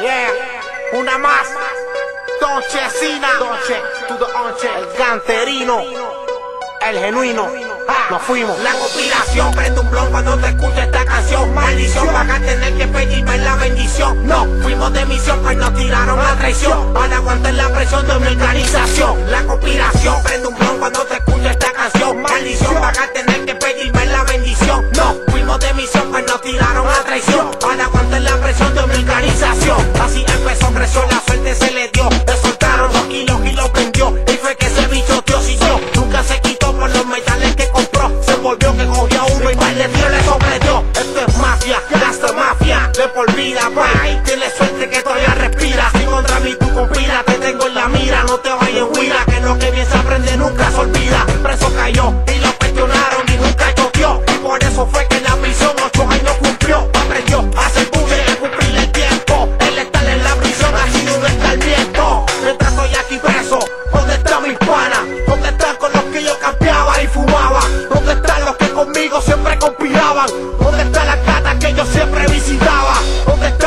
Yeah, una más. Donchecina. Donche, to the onche. El canterino. El genuino. Nos fuimos. La conspiración prende un blon cuando te escucha esta canción. Maldición, vas a tener que pedirme la bendición. No, fuimos de misión, pues nos tiraron a traición. Para aguantar la presión de mi organización. La conspiración prende un blon cuando te escucha esta canción. Así empezó, creció, la suerte se le dio. Le soltaron los kilos y los vendió. Y fue que ese bicho Dios y yo. Nunca se quitó por los metales que compró. Se volvió que cogía uno y par de tío le sometió. Esto es mafia, gasta mafia. De por vida, bye. Tienes suerte que todavía respira. Si contra mí tú conspira, te tengo en la mira. No te vayas en huida, que lo que bien se aprende nunca se olvida. Preso cayó conspiraban? ¿Dónde están las gatas que yo siempre visitaba? ¿Dónde están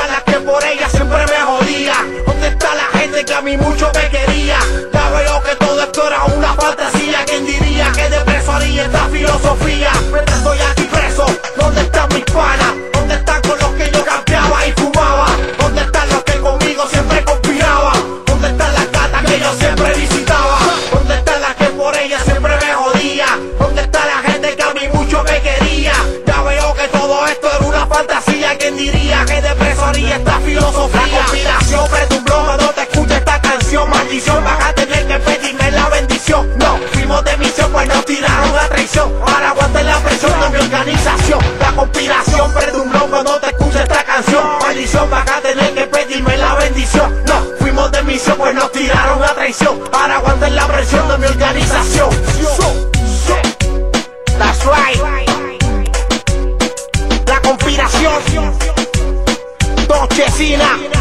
organización. La conspiración pretumbló cuando te escucha esta canción. Maldición, vas a tener que pedirme la bendición. No, fuimos de misión, pues nos tiraron a traición. Para aguantar la presión de mi organización. That's right. La conspiración. Donchecina. Pina